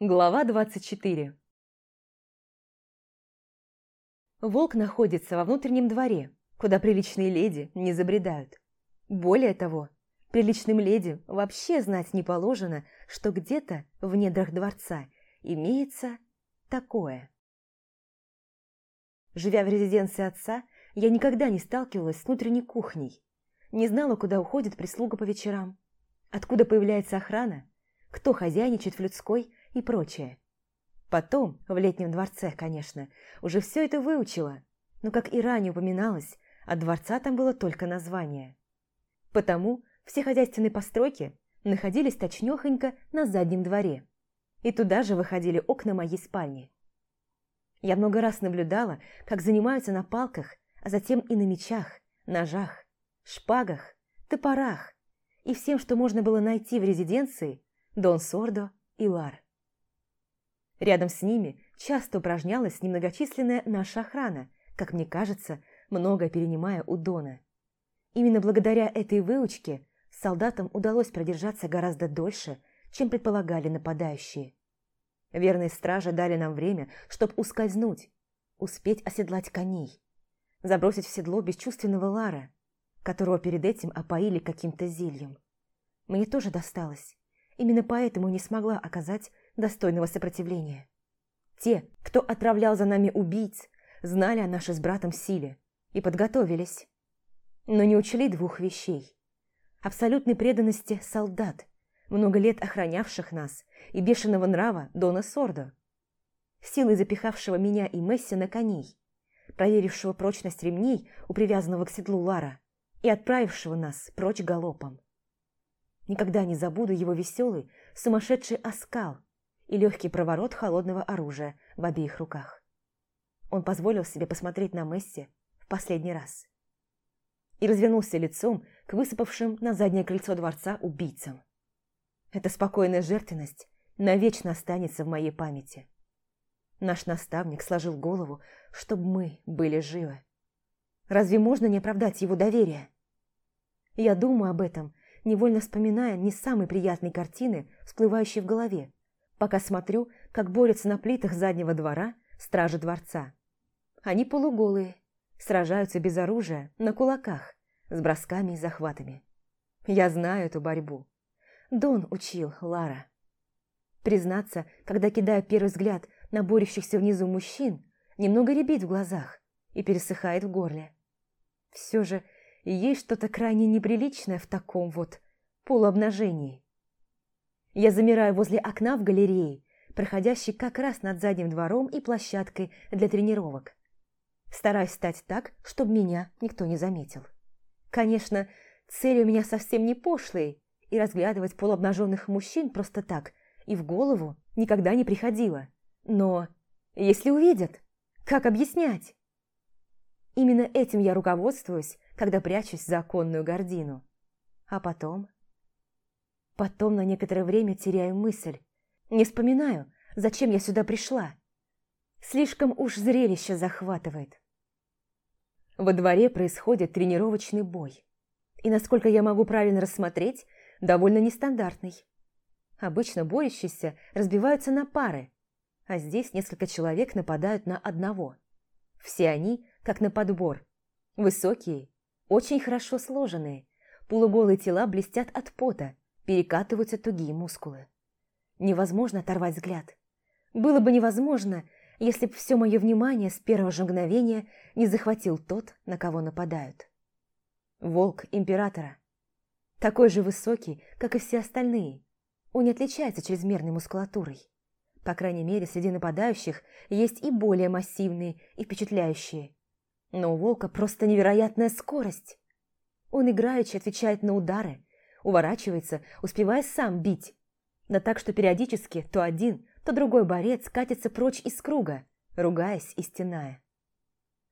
Глава 24 Волк находится во внутреннем дворе, куда приличные леди не забредают. Более того, приличным леди вообще знать не положено, что где-то в недрах дворца имеется такое. Живя в резиденции отца, я никогда не сталкивалась с внутренней кухней. Не знала, куда уходит прислуга по вечерам, откуда появляется охрана, кто хозяйничает в людской и прочее. Потом, в летнем дворце, конечно, уже все это выучила, но, как и ранее упоминалось, от дворца там было только название. Потому все хозяйственные постройки находились точнёхонько на заднем дворе, и туда же выходили окна моей спальни. Я много раз наблюдала, как занимаются на палках, а затем и на мечах, ножах, шпагах, топорах и всем, что можно было найти в резиденции Дон Сордо и Лар. Рядом с ними часто упражнялась немногочисленная наша охрана, как мне кажется, много перенимая у Дона. Именно благодаря этой выучке солдатам удалось продержаться гораздо дольше, чем предполагали нападающие. Верные стражи дали нам время, чтобы ускользнуть, успеть оседлать коней, забросить в седло бесчувственного Лара, которого перед этим опоили каким-то зельем. Мне тоже досталось. Именно поэтому не смогла оказать достойного сопротивления. Те, кто отправлял за нами убийц, знали о нашей с братом силе и подготовились. Но не учли двух вещей. Абсолютной преданности солдат, много лет охранявших нас, и бешеного нрава Дона Сордо. Силой запихавшего меня и Месси на коней, проверившего прочность ремней у привязанного к седлу Лара и отправившего нас прочь галопом. Никогда не забуду его веселый, сумасшедший оскал и легкий проворот холодного оружия в обеих руках. Он позволил себе посмотреть на Месси в последний раз. И развернулся лицом к высыпавшим на заднее крыльцо дворца убийцам. Эта спокойная жертвенность навечно останется в моей памяти. Наш наставник сложил голову, чтобы мы были живы. Разве можно не оправдать его доверие? Я думаю об этом, невольно вспоминая не самые приятные картины, всплывающие в голове, пока смотрю, как борются на плитах заднего двора стражи дворца. Они полуголые, сражаются без оружия, на кулаках, с бросками и захватами. Я знаю эту борьбу. Дон учил Лара. Признаться, когда кидаю первый взгляд на борющихся внизу мужчин, немного рябит в глазах и пересыхает в горле. Все же есть что-то крайне неприличное в таком вот полуобнажении. Я замираю возле окна в галерее, проходящей как раз над задним двором и площадкой для тренировок. Стараюсь стать так, чтобы меня никто не заметил. Конечно, цели у меня совсем не пошлые, и разглядывать полуобнаженных мужчин просто так и в голову никогда не приходило. Но если увидят, как объяснять? Именно этим я руководствуюсь, когда прячусь за оконную гордину. А потом Потом на некоторое время теряю мысль. Не вспоминаю, зачем я сюда пришла. Слишком уж зрелище захватывает. Во дворе происходит тренировочный бой. И, насколько я могу правильно рассмотреть, довольно нестандартный. Обычно борющиеся разбиваются на пары, а здесь несколько человек нападают на одного. Все они, как на подбор, высокие, очень хорошо сложенные, полуголые тела блестят от пота, перекатываются тугие мускулы. Невозможно оторвать взгляд. Было бы невозможно, если бы все мое внимание с первого же мгновения не захватил тот, на кого нападают. Волк императора. Такой же высокий, как и все остальные. Он не отличается чрезмерной мускулатурой. По крайней мере, среди нападающих есть и более массивные и впечатляющие. Но у волка просто невероятная скорость. Он играючи отвечает на удары, уворачивается, успевая сам бить. Да так, что периодически то один, то другой борец катится прочь из круга, ругаясь и стеная.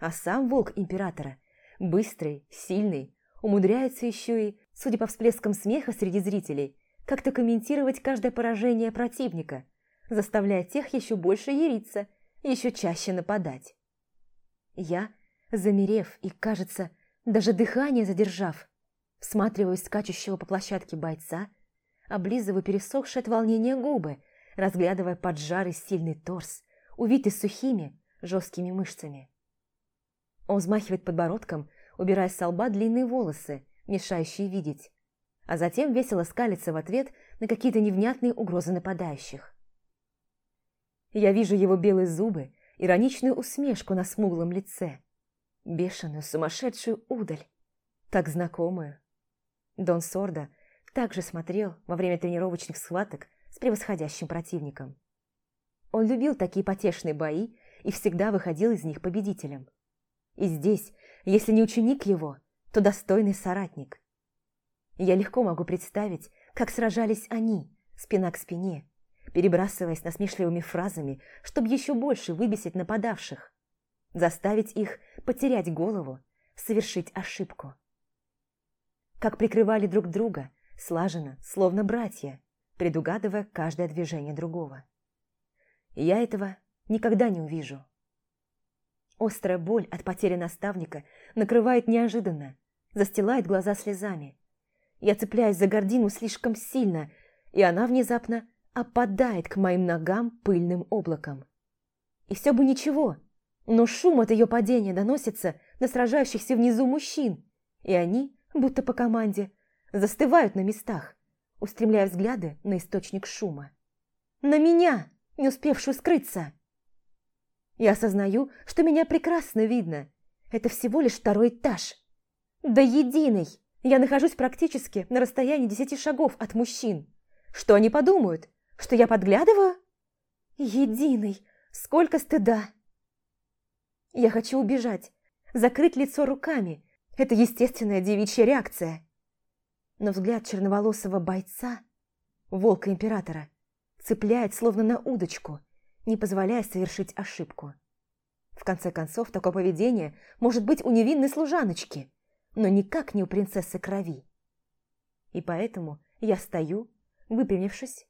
А сам волк императора, быстрый, сильный, умудряется еще и, судя по всплескам смеха среди зрителей, как-то комментировать каждое поражение противника, заставляя тех еще больше яриться, еще чаще нападать. Я, замерев и, кажется, даже дыхание задержав, всматриваясь скачущего по площадке бойца, облизываю пересохшие от волнения губы, разглядывая поджарый сильный торс, увитый сухими, жесткими мышцами. Он взмахивает подбородком, убирая с лба длинные волосы, мешающие видеть, а затем весело скалится в ответ на какие-то невнятные угрозы нападающих. Я вижу его белые зубы, ироничную усмешку на смуглом лице, бешеную сумасшедшую удаль, так знакомую. Дон Сордо также смотрел во время тренировочных схваток с превосходящим противником. Он любил такие потешные бои и всегда выходил из них победителем. И здесь, если не ученик его, то достойный соратник. Я легко могу представить, как сражались они, спина к спине, перебрасываясь насмешливыми фразами, чтобы еще больше выбесить нападавших, заставить их потерять голову, совершить ошибку. Как прикрывали друг друга, слаженно, словно братья, предугадывая каждое движение другого. Я этого никогда не увижу. Острая боль от потери наставника накрывает неожиданно, застилает глаза слезами. Я цепляюсь за гордину слишком сильно, и она внезапно опадает к моим ногам пыльным облаком. И все бы ничего, но шум от ее падения доносится на сражающихся внизу мужчин, и они, будто по команде, застывают на местах, устремляя взгляды на источник шума. На меня, не успевшую скрыться! Я осознаю, что меня прекрасно видно. Это всего лишь второй этаж. Да единый! Я нахожусь практически на расстоянии десяти шагов от мужчин. Что они подумают? Что я подглядываю? Единый! Сколько стыда! Я хочу убежать, закрыть лицо руками. Это естественная девичья реакция. Но взгляд черноволосого бойца, волка-императора, цепляет словно на удочку – не позволяя совершить ошибку. В конце концов, такое поведение может быть у невинной служаночки, но никак не у принцессы крови. И поэтому я стою, выпрямившись,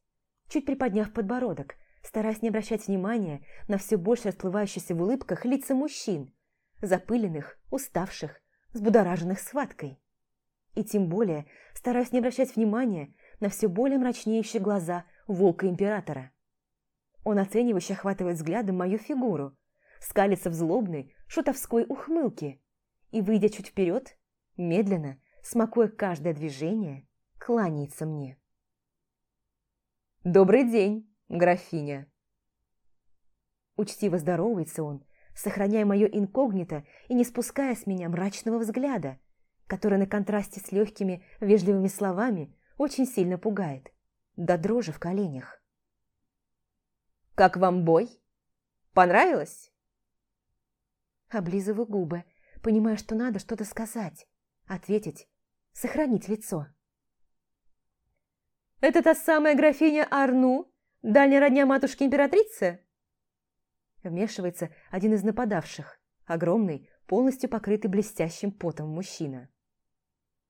чуть приподняв подбородок, стараясь не обращать внимания на все больше расплывающиеся в улыбках лица мужчин, запыленных, уставших, взбудораженных схваткой. И тем более стараюсь не обращать внимания на все более мрачнеющие глаза волка-императора. Он оценивающе охватывает взглядом мою фигуру, скалится в злобной, шутовской ухмылке и, выйдя чуть вперед, медленно, смакуя каждое движение, кланяется мне. «Добрый день, графиня!» Учтиво здоровается он, сохраняя мое инкогнито и не спуская с меня мрачного взгляда, который на контрасте с легкими, вежливыми словами очень сильно пугает, до дрожи в коленях. Как вам бой? Понравилось?» Облизываю губы, понимая, что надо что-то сказать, ответить, сохранить лицо. «Это та самая графиня Арну, дальняя родня матушки-императрицы?» Вмешивается один из нападавших, огромный, полностью покрытый блестящим потом мужчина.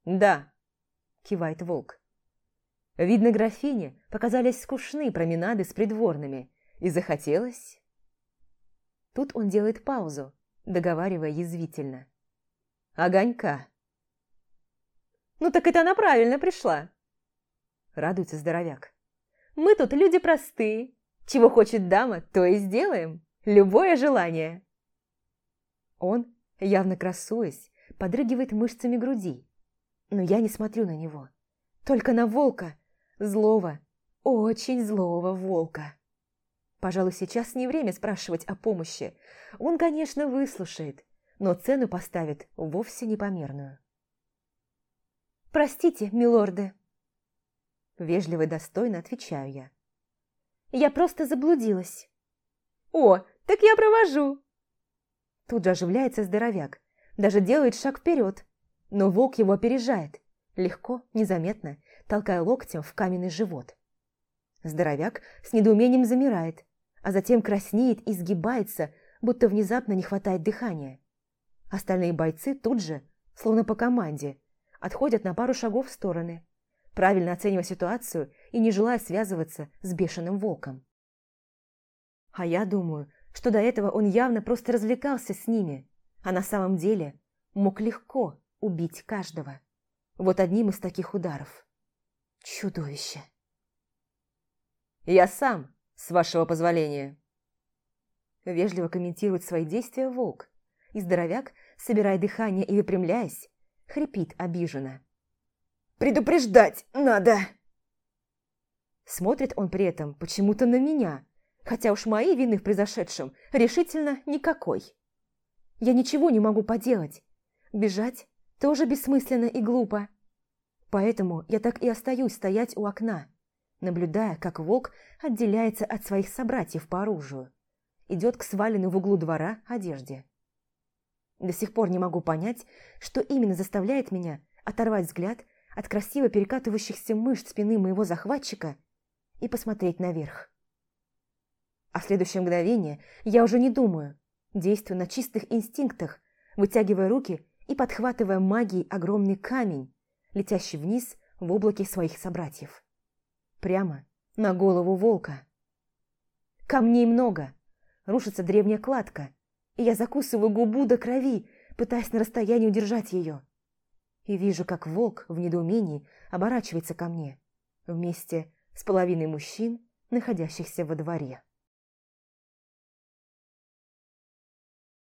«Да», – кивает волк. Видно, графине показались скучны променады с придворными, и захотелось? Тут он делает паузу, договаривая язвительно. Огонька. Ну так это она правильно пришла. Радуется здоровяк. Мы тут люди простые. Чего хочет дама, то и сделаем. Любое желание. Он, явно красуясь, подрыгивает мышцами груди. Но я не смотрю на него. Только на волка. Злого, очень злого волка. Пожалуй, сейчас не время спрашивать о помощи. Он, конечно, выслушает, но цену поставит вовсе непомерную. «Простите, милорды!» Вежливо и достойно отвечаю я. «Я просто заблудилась». «О, так я провожу!» Тут же оживляется здоровяк, даже делает шаг вперед, но волк его опережает, легко, незаметно, толкая локтем в каменный живот. Здоровяк с недоумением замирает, а затем краснеет и сгибается, будто внезапно не хватает дыхания. Остальные бойцы тут же, словно по команде, отходят на пару шагов в стороны, правильно оценивая ситуацию и не желая связываться с бешеным волком. А я думаю, что до этого он явно просто развлекался с ними, а на самом деле мог легко убить каждого. Вот одним из таких ударов. Чудовище. «Я сам!» С вашего позволения. Вежливо комментирует свои действия волк, и здоровяк, собирая дыхание и выпрямляясь, хрипит обиженно. «Предупреждать надо!» Смотрит он при этом почему-то на меня, хотя уж моей вины в произошедшем решительно никакой. Я ничего не могу поделать. Бежать тоже бессмысленно и глупо. Поэтому я так и остаюсь стоять у окна, наблюдая, как волк отделяется от своих собратьев по оружию. Идет к сваленной в углу двора одежде. До сих пор не могу понять, что именно заставляет меня оторвать взгляд от красиво перекатывающихся мышц спины моего захватчика и посмотреть наверх. А в следующее мгновение я уже не думаю, действую на чистых инстинктах, вытягивая руки и подхватывая магией огромный камень, летящий вниз в облаке своих собратьев. Прямо на голову волка. Камней много, рушится древняя кладка, и я закусываю губу до крови, пытаясь на расстоянии удержать ее. И вижу, как волк в недоумении оборачивается ко мне, вместе с половиной мужчин, находящихся во дворе.